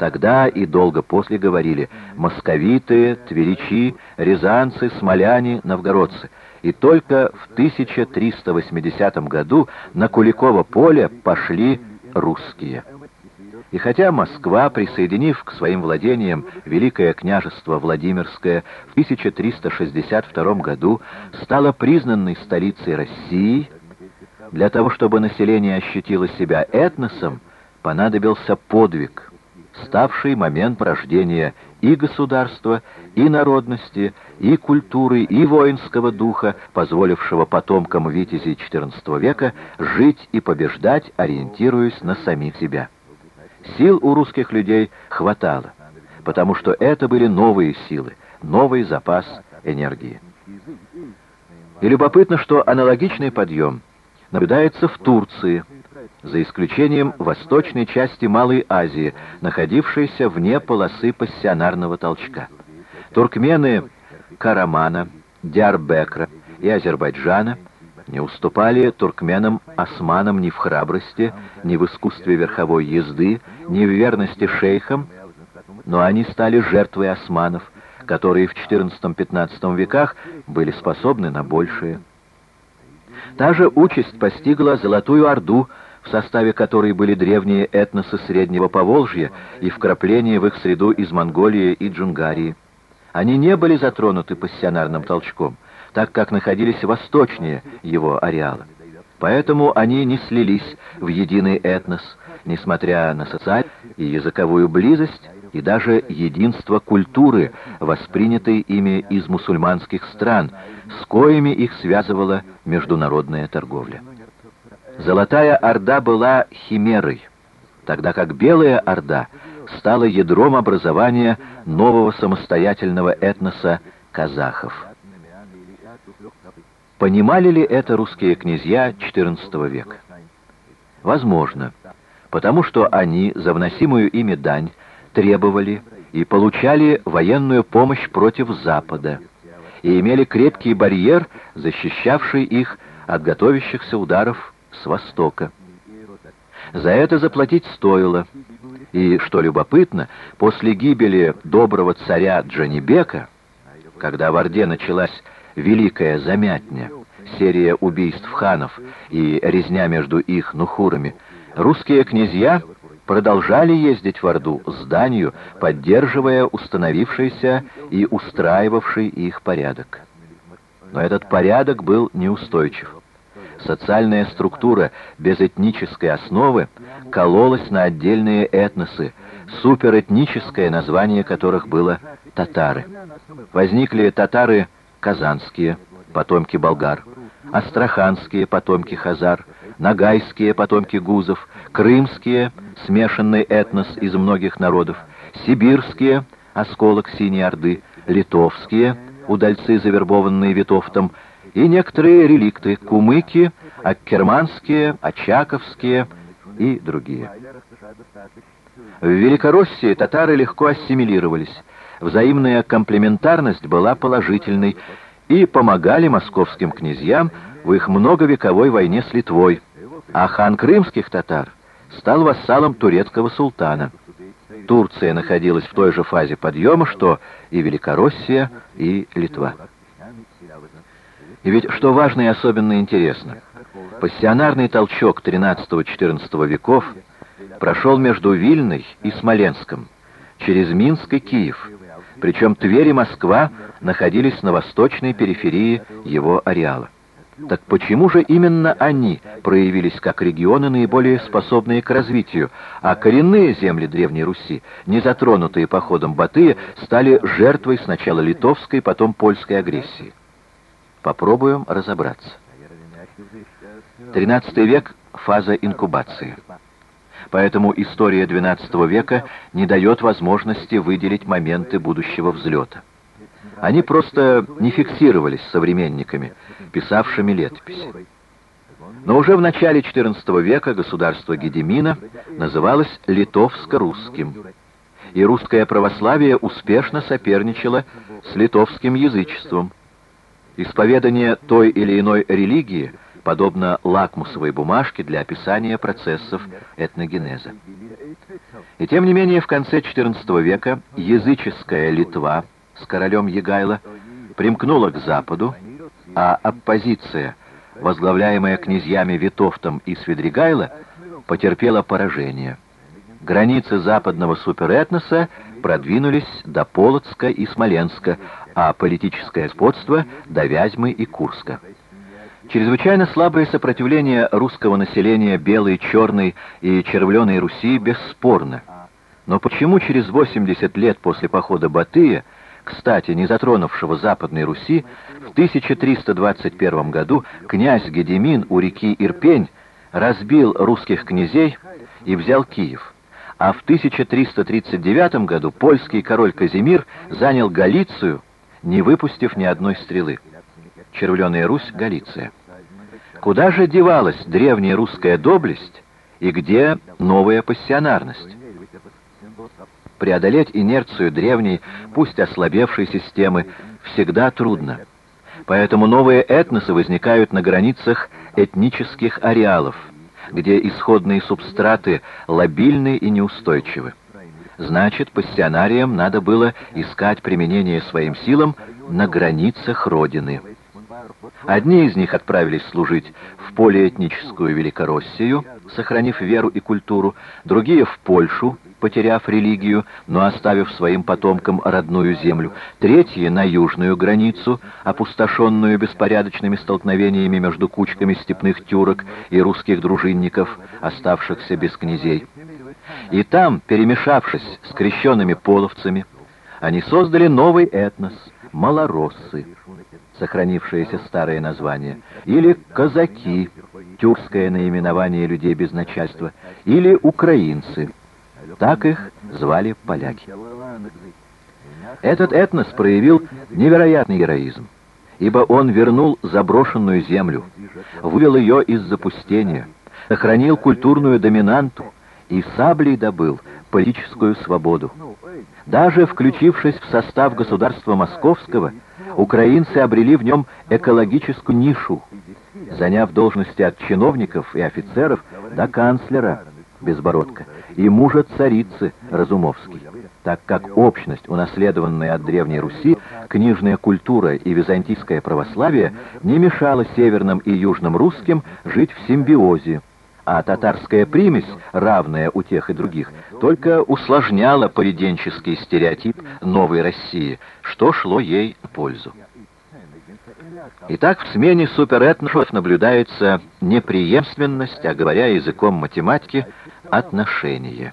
Тогда и долго после говорили московиты, тверичи, рязанцы, смоляне, новгородцы. И только в 1380 году на Куликово поле пошли русские. И хотя Москва, присоединив к своим владениям Великое княжество Владимирское в 1362 году, стала признанной столицей России, для того, чтобы население ощутило себя этносом, понадобился подвиг, ставший момент рождения и государства, и народности, и культуры, и воинского духа, позволившего потомкам витязей XIV века жить и побеждать, ориентируясь на самих себя. Сил у русских людей хватало, потому что это были новые силы, новый запас энергии. И любопытно, что аналогичный подъем наблюдается в Турции, за исключением восточной части Малой Азии, находившейся вне полосы пассионарного толчка. Туркмены Карамана, Диарбекра и Азербайджана – не уступали туркменам-османам ни в храбрости, ни в искусстве верховой езды, ни в верности шейхам, но они стали жертвой османов, которые в XIV-XV веках были способны на большее. Та же участь постигла Золотую Орду, в составе которой были древние этносы Среднего Поволжья и вкрапления в их среду из Монголии и Джунгарии. Они не были затронуты пассионарным толчком – так как находились восточнее его ареала. Поэтому они не слились в единый этнос, несмотря на социальную и языковую близость и даже единство культуры, воспринятой ими из мусульманских стран, с коими их связывала международная торговля. Золотая Орда была химерой, тогда как Белая Орда стала ядром образования нового самостоятельного этноса казахов. Понимали ли это русские князья XIV века? Возможно, потому что они за вносимую ими дань требовали и получали военную помощь против Запада и имели крепкий барьер, защищавший их от готовящихся ударов с Востока. За это заплатить стоило. И, что любопытно, после гибели доброго царя Джанибека, когда в Орде началась Великая Замятня, серия убийств ханов и резня между их нухурами, русские князья продолжали ездить в Орду с данью, поддерживая установившийся и устраивавший их порядок. Но этот порядок был неустойчив. Социальная структура без этнической основы кололась на отдельные этносы, суперэтническое название которых было татары. Возникли татары казанские, потомки болгар, астраханские, потомки хазар, нагайские, потомки гузов, крымские, смешанный этнос из многих народов, сибирские, осколок Синей Орды, литовские, удальцы, завербованные Витовтом, и некоторые реликты, кумыки, аккерманские, очаковские и другие. В Великороссии татары легко ассимилировались, взаимная комплементарность была положительной и помогали московским князьям в их многовековой войне с Литвой, а хан крымских татар стал вассалом турецкого султана. Турция находилась в той же фазе подъема, что и Великороссия, и Литва. И ведь, что важно и особенно интересно, пассионарный толчок XIII-XIV веков прошел между Вильной и Смоленском, через Минск и Киев, причем Тверь и Москва находились на восточной периферии его ареала. Так почему же именно они проявились как регионы, наиболее способные к развитию, а коренные земли Древней Руси, не затронутые походом Батыя, стали жертвой сначала литовской, потом польской агрессии? Попробуем разобраться. XIII век – фаза инкубации. Поэтому история XII века не дает возможности выделить моменты будущего взлета. Они просто не фиксировались современниками, писавшими летописи. Но уже в начале XIV века государство Гедемина называлось литовско-русским, и русское православие успешно соперничало с литовским язычеством. Исповедание той или иной религии подобно лакмусовой бумажке для описания процессов этногенеза. И тем не менее в конце XIV века языческая Литва с королем Егайло примкнула к Западу, а оппозиция, возглавляемая князьями Витовтом и Свидригайло, потерпела поражение. Границы западного суперэтноса продвинулись до Полоцка и Смоленска, а политическое господство — до Вязьмы и Курска. Чрезвычайно слабое сопротивление русского населения Белой, Черной и Червленой Руси бесспорно. Но почему через 80 лет после похода Батыя, кстати, не затронувшего Западной Руси, в 1321 году князь Гедемин у реки Ирпень разбил русских князей и взял Киев, а в 1339 году польский король Казимир занял Галицию, не выпустив ни одной стрелы. Червленая Русь, Галиция. Куда же девалась древняя русская доблесть и где новая пассионарность? Преодолеть инерцию древней, пусть ослабевшей системы, всегда трудно. Поэтому новые этносы возникают на границах этнических ареалов, где исходные субстраты лобильны и неустойчивы. Значит, пассионариям надо было искать применение своим силам на границах Родины. Одни из них отправились служить в полиэтническую Великороссию, сохранив веру и культуру, другие в Польшу, потеряв религию, но оставив своим потомкам родную землю, третьи на южную границу, опустошенную беспорядочными столкновениями между кучками степных тюрок и русских дружинников, оставшихся без князей. И там, перемешавшись с крещенными половцами, они создали новый этнос — малороссы, сохранившееся старое название, или казаки, тюркское наименование людей без начальства, или украинцы. Так их звали поляки. Этот этнос проявил невероятный героизм, ибо он вернул заброшенную землю, вывел ее из запустения, сохранил культурную доминанту и саблей добыл политическую свободу. Даже включившись в состав государства Московского, украинцы обрели в нем экологическую нишу, заняв должности от чиновников и офицеров до канцлера Безбородка и мужа царицы Разумовский, так как общность, унаследованная от Древней Руси, книжная культура и византийское православие не мешала северным и южным русским жить в симбиозе, а татарская примесь, равная у тех и других, только усложняла поведенческий стереотип новой России, что шло ей в пользу. Итак, в смене суперэтносов наблюдается неприемственность, а говоря языком математики, отношение.